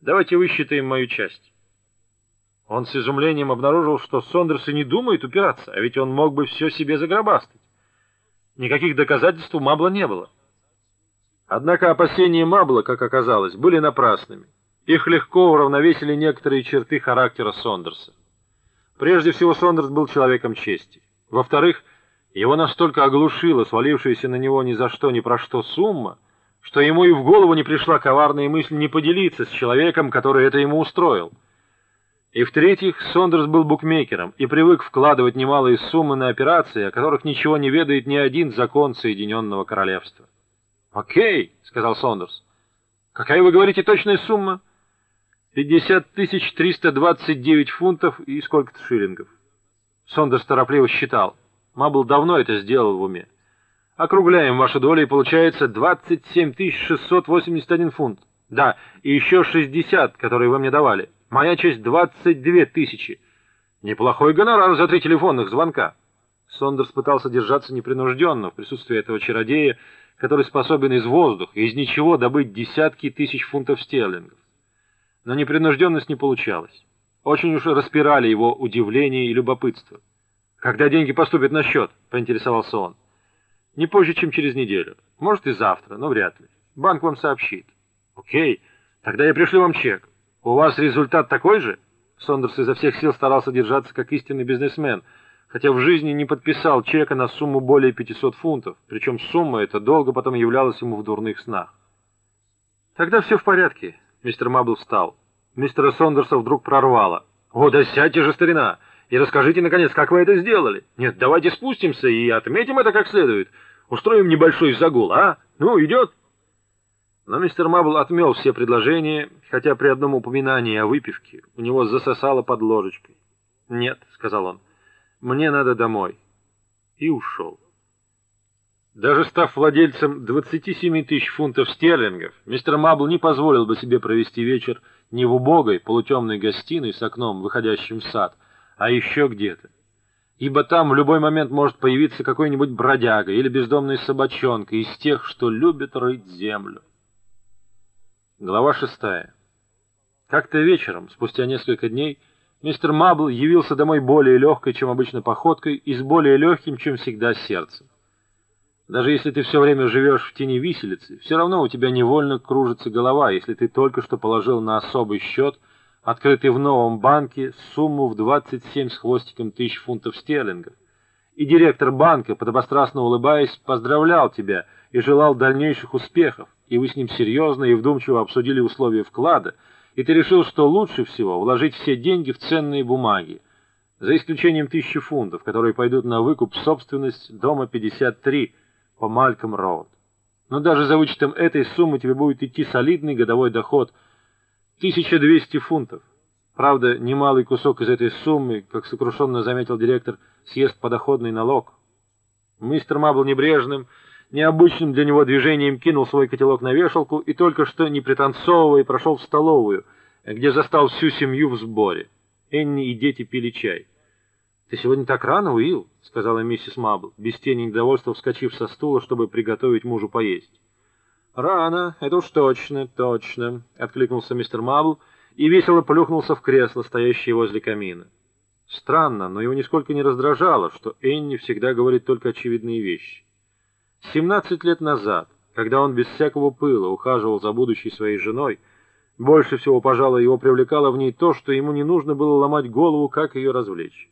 Давайте высчитаем мою часть. Он с изумлением обнаружил, что Сондерс и не думает упираться, а ведь он мог бы все себе загробастать. Никаких доказательств у Мабла не было. Однако опасения Мабла, как оказалось, были напрасными. Их легко уравновесили некоторые черты характера Сондерса. Прежде всего, Сондерс был человеком чести. Во-вторых, его настолько оглушила свалившаяся на него ни за что ни про что сумма, что ему и в голову не пришла коварная мысль не поделиться с человеком, который это ему устроил. И в-третьих, Сондерс был букмекером и привык вкладывать немалые суммы на операции, о которых ничего не ведает ни один закон Соединенного Королевства. «Окей», — сказал Сондерс. «Какая, вы говорите, точная сумма?» «Пятьдесят тысяч триста двадцать девять фунтов и сколько-то шиллингов». Сондерс торопливо считал. Мабл давно это сделал в уме. Округляем вашу долю, и получается 27 681 фунт. Да, и еще 60, которые вы мне давали. Моя часть 22 тысячи. Неплохой гонорар за три телефонных звонка. Сондерс пытался держаться непринужденно в присутствии этого чародея, который способен из воздуха, из ничего добыть десятки тысяч фунтов стерлингов. Но непринужденность не получалась. Очень уж распирали его удивление и любопытство. «Когда деньги поступят на счет?» — поинтересовался он. Не позже, чем через неделю. Может и завтра, но вряд ли. Банк вам сообщит. Окей, тогда я пришлю вам чек. У вас результат такой же? Сондерс изо всех сил старался держаться как истинный бизнесмен, хотя в жизни не подписал чека на сумму более 500 фунтов, причем сумма эта долго потом являлась ему в дурных снах. Тогда все в порядке. Мистер Мабл встал. Мистера Сондерса вдруг прорвало. «О, да сядьте же, старина! И расскажите, наконец, как вы это сделали. Нет, давайте спустимся и отметим это как следует. Устроим небольшой загул, а? Ну, идет?» Но мистер Мабл отмел все предложения, хотя при одном упоминании о выпивке у него засосало под ложечкой. «Нет», — сказал он, — «мне надо домой». И ушел. Даже став владельцем 27 тысяч фунтов стерлингов, мистер Мабл не позволил бы себе провести вечер не в убогой полутемной гостиной с окном, выходящим в сад, а еще где-то. Ибо там в любой момент может появиться какой-нибудь бродяга или бездомная собачонка из тех, что любят рыть землю. Глава шестая. Как-то вечером, спустя несколько дней, мистер Мабл явился домой более легкой, чем обычно походкой, и с более легким, чем всегда, сердцем. Даже если ты все время живешь в тени виселицы, все равно у тебя невольно кружится голова, если ты только что положил на особый счет – открытый в новом банке, сумму в 27 с хвостиком тысяч фунтов стерлингов. И директор банка, подобострастно улыбаясь, поздравлял тебя и желал дальнейших успехов, и вы с ним серьезно и вдумчиво обсудили условия вклада, и ты решил, что лучше всего вложить все деньги в ценные бумаги, за исключением тысячи фунтов, которые пойдут на выкуп собственность дома 53 по Мальком-Роуд. Но даже за вычетом этой суммы тебе будет идти солидный годовой доход – 1200 фунтов. Правда, немалый кусок из этой суммы, как сокрушенно заметил директор, съест подоходный налог. Мистер Мабл небрежным, необычным для него движением кинул свой котелок на вешалку и только что, не пританцовывая, прошел в столовую, где застал всю семью в сборе. Энни и дети пили чай. «Ты сегодня так рано, Уилл?» — сказала миссис Мабл, без тени недовольства вскочив со стула, чтобы приготовить мужу поесть. «Рано, это уж точно, точно», — откликнулся мистер Мабл и весело плюхнулся в кресло, стоящее возле камина. Странно, но его нисколько не раздражало, что Энни всегда говорит только очевидные вещи. Семнадцать лет назад, когда он без всякого пыла ухаживал за будущей своей женой, больше всего, пожалуй, его привлекало в ней то, что ему не нужно было ломать голову, как ее развлечь.